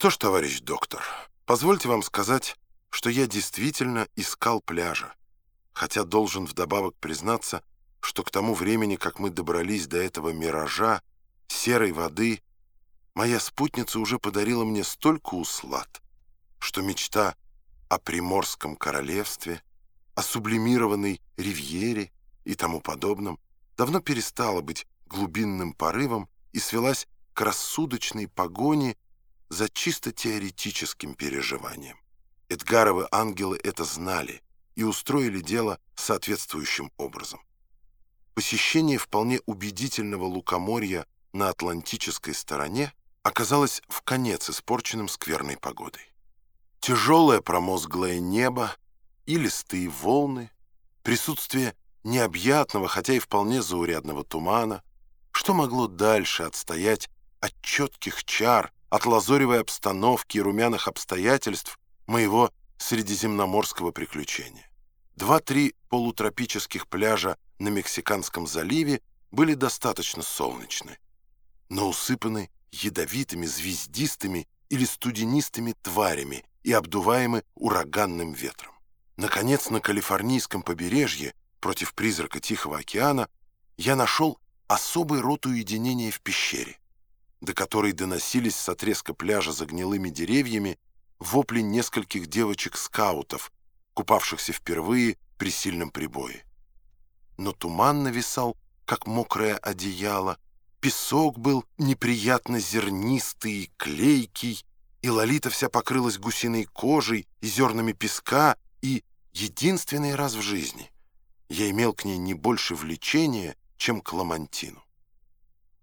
Что ж, товарищ доктор, позвольте вам сказать, что я действительно искал пляжа, хотя должен вдобавок признаться, что к тому времени, как мы добрались до этого миража, серой воды, моя спутница уже подарила мне столько услад, что мечта о Приморском королевстве, о сублимированной ривьере и тому подобном давно перестала быть глубинным порывом и свелась к рассудочной погоне за чисто теоретическим переживанием. Эдгаровы ангелы это знали и устроили дело соответствующим образом. Посещение вполне убедительного лукоморья на Атлантической стороне оказалось в конец испорченным скверной погодой. Тяжелое промозглое небо и листые волны, присутствие необъятного, хотя и вполне заурядного тумана, что могло дальше отстоять от четких чар, от лазоревой обстановки и румяных обстоятельств моего средиземноморского приключения. Два-три полутропических пляжа на Мексиканском заливе были достаточно солнечны, но усыпаны ядовитыми, звездистыми или студенистыми тварями и обдуваемы ураганным ветром. Наконец, на Калифорнийском побережье, против призрака Тихого океана, я нашел особый род уединения в пещере до которой доносились с отрезка пляжа за гнилыми деревьями вопли нескольких девочек-скаутов, купавшихся впервые при сильном прибое. Но туман нависал, как мокрое одеяло, песок был неприятно зернистый и клейкий, и Лолита вся покрылась гусиной кожей и зернами песка, и единственный раз в жизни я имел к ней не больше влечения, чем к Ламантину.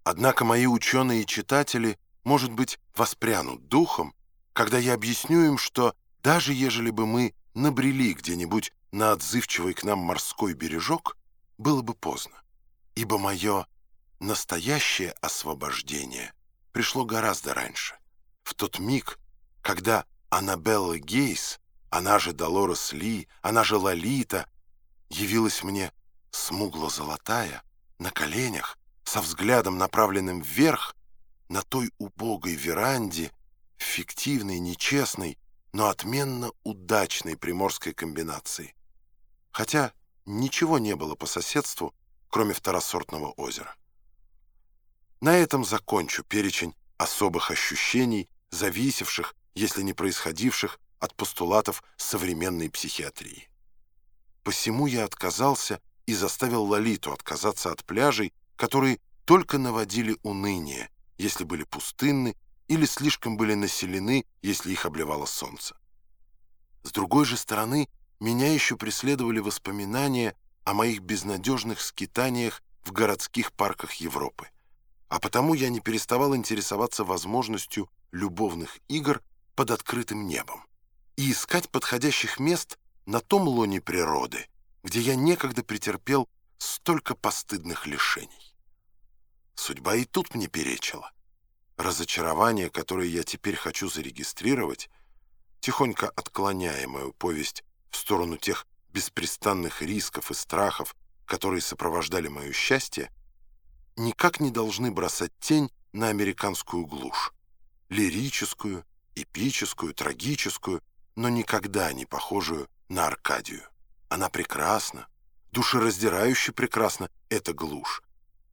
Однако мои ученые читатели, может быть, воспрянут духом, когда я объясню им, что даже ежели бы мы набрели где-нибудь на отзывчивый к нам морской бережок, было бы поздно, ибо мое настоящее освобождение пришло гораздо раньше, в тот миг, когда Аннабелла Гейс, она же Долорес Ли, она же Лолита, явилась мне смугло-золотая, на коленях, со взглядом, направленным вверх, на той убогой веранде, фиктивной, нечестной, но отменно удачной приморской комбинации. Хотя ничего не было по соседству, кроме второсортного озера. На этом закончу перечень особых ощущений, зависевших, если не происходивших, от постулатов современной психиатрии. Посему я отказался и заставил Лолиту отказаться от пляжей, которые только наводили уныние, если были пустынны, или слишком были населены, если их обливало солнце. С другой же стороны, меня еще преследовали воспоминания о моих безнадежных скитаниях в городских парках Европы. А потому я не переставал интересоваться возможностью любовных игр под открытым небом и искать подходящих мест на том лоне природы, где я некогда претерпел столько постыдных лишений. Судьба и тут мне перечила. Разочарование, которое я теперь хочу зарегистрировать, тихонько отклоняя мою повесть в сторону тех беспрестанных рисков и страхов, которые сопровождали мое счастье, никак не должны бросать тень на американскую глушь. Лирическую, эпическую, трагическую, но никогда не похожую на Аркадию. Она прекрасна, душераздирающе прекрасна, эта глушь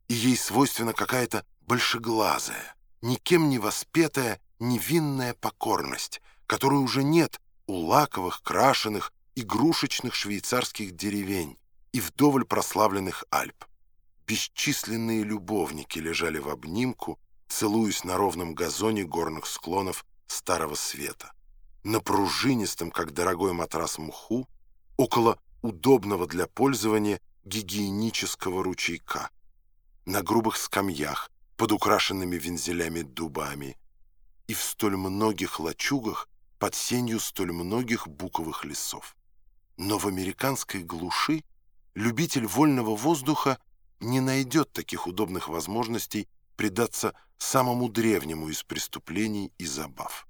и ей свойственна какая-то большеглазая, никем не воспетая невинная покорность, которой уже нет у лаковых, крашеных, игрушечных швейцарских деревень и вдоволь прославленных Альп. Бесчисленные любовники лежали в обнимку, целуясь на ровном газоне горных склонов Старого Света. На пружинистом, как дорогой матрас муху, около удобного для пользования гигиенического ручейка на грубых скамьях под украшенными вензелями дубами и в столь многих лачугах под сенью столь многих буковых лесов. Но в американской глуши любитель вольного воздуха не найдет таких удобных возможностей предаться самому древнему из преступлений и забав.